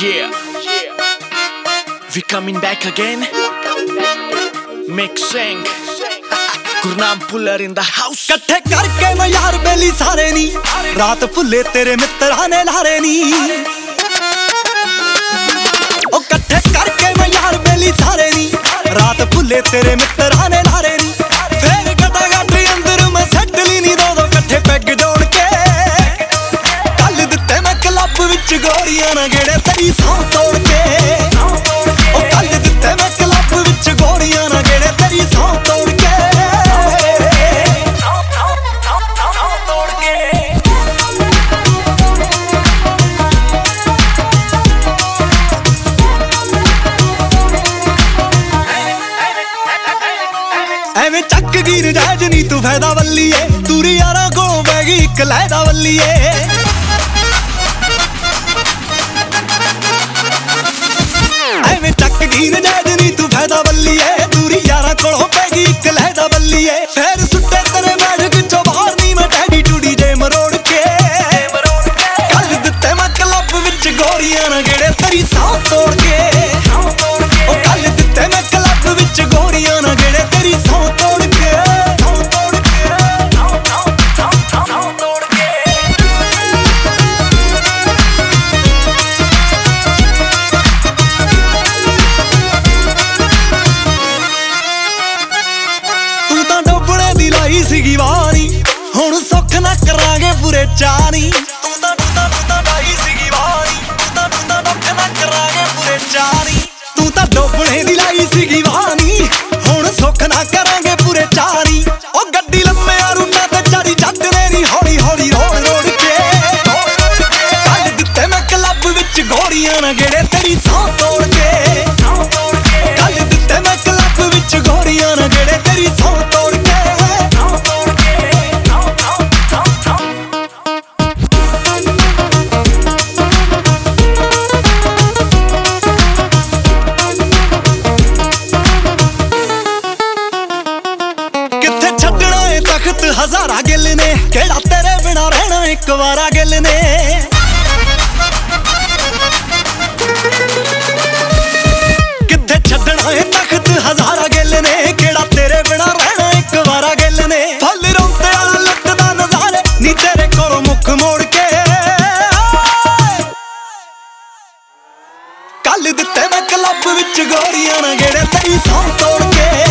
Yeah. We coming back again. Make sing. Gurnam Bhullar in the house. ਇਕੱਠੇ ਕਰਕੇ ਮੈਂ ਯਾਰ ਬੇਲੀ ਸਾਰੇ ਨੀ ਰਾਤ ਭੁੱਲੇ ਤੇਰੇ ਮਿੱਤਰਾਂ ਨੇ ਲਾਰੇ ਨੀ ਉਹ ਇਕੱਠੇ ਕਰਕੇ ਮੈਂ ਯਾਰ ਬੇਲੀ ਸਾਰੇ ਨੀ ਰਾਤ ਭੁੱਲੇ ਤੇਰੇ ਮਿੱਤਰਾਂ ਵਿੱਚ ਗੋਰੀਆਂ ਨਾ ਗੇੜੇ ਤੇਰੀ ਸੌਂ ਤੋੜ ਕੇ। ਉਹ ਕੱਲ ਦਿੱਤੇ ਮੈਂ ਕਲੱਬ ਵਿੱਚ ਗੋਰੀਆਂ ਨਾ ਗੇੜੇ ਤੇਰੀ ਸੌਂ ਤੋੜ ਕੇ। ਐਵੇਂ ਚੱਕ ਗੀਰ ਜਾਜ ਨਹੀਂ ਤੂੰ ਫਾਇਦਾ ਵੱਲੀਏ। ਤੂਰੀ ਯਾਰਾਂ ਕੋਲੋਂ ਬਹਿ ਗਈ, ਇੱਕ ਲੈਦਾ ਵੱਲੀਏ। ਐਵੇਂ ਚੱਕ ਡੋਬਣੇ ਸੀਗੀ ਵਾਰੀ। ਹੁਣ ਸੁੱਖ ਨਾ ਕਰਾਂਗੇ ਪੂਰੇ ਚਾਰੀ। ਤੂੰ ਤਾਂ ਤੂੰ ਤਾਂ ਤੂੰ ਤਾਂ ਲਾਈ ਸੀਗੀ ਵਾਰੀ। ਤੂੰ ਤਾਂ ਤੂੰ ਤਾਂ ਦੁੱਖ ਨਾ ਕਰਾਂਗੇ ਪੂਰੇ ਚਾਰੀ। ਤੂੰ ਤਾਂ ਡੋਬਣੇ ਦੀ ਲਾਈ ਸੀਗੀ ਵਾਰੀ। ਹੁਣ ਸੁੱਖ ਨਾ ਕਰਾਂਗੇ ਪੂਰੇ ਚਾਰੀ। ਉਹ ਗੱਡੀ ਲੰਮਿਆਂ ਰੂਟਾਂ ਤੇ ਚੜੀ ਜੱਟ ਨੇ ਨੀ ਹੌਲੀ ਹੌਲੀ ਰੋੜ ਰੋੜ ਕੇ। ਕੱਲ ਦਿੱਤੇ ਮੈਂ ਕਲੱਬ ਵਿੱਚ ਗੋਰੀਆਂ ਨਾ ਗੇੜੇ ਤੇਰੀ ਸੌਂ ਤੋੜ ਕੇ। ਹਜ਼ਾਰਾਂ ਗਿੱਲ ਨੇ, ਕਿਹੜਾ ਤੇਰੇ ਬਿਨਾ ਰਹਿਣਾ ਇੱਕ ਵਾਰਾ ਗਿੱਲ ਨੇ? ਕਿੱਥੇ ਛੱਡਣਾ ਏ ਤਖਤ ਹਜ਼ਾਰਾਂ ਗਿੱਲ ਨੇ, ਕਿਹੜਾ ਤੇਰੇ ਬਿਨਾ ਰਹਿਣਾ ਇੱਕ ਵਾਰਾ ਗਿੱਲ ਨੇ? ਫੁੱਲ ਰੋਂਦੇ ਵਾਲਾ ਲੱਟਦਾ ਨਜ਼ਾਰੇ, ਨੀ ਤੇਰੇ ਕੋਲੋਂ ਮੁੱਖ ਮੋੜ ਕੇ। ਕੱਲ ਦਿੱਤੇ ਮੈਂ ਕਲੱਬ ਵਿੱਚ ਗੋਰੀਆਂ ਨਾ ਗੇੜੇ ਤੇਰੀ ਸੌਂ ਤੋੜ ਕੇ।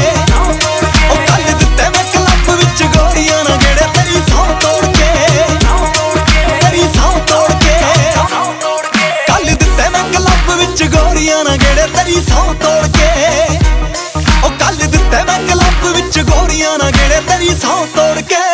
ਗੇੜੇ ਤੇਰੀ ਸੌਂ ਤੋੜ ਕੇ। ਉਹ ਕੱਲ ਦਿੱਤੇ ਮੈਂ ਕਲੱਬ ਵਿੱਚ ਗੋਰੀਆਂ ਨਾ ਗੇੜੇ। ਤੇਰੀ ਸੌਂ ਤੋੜ ਕੇ।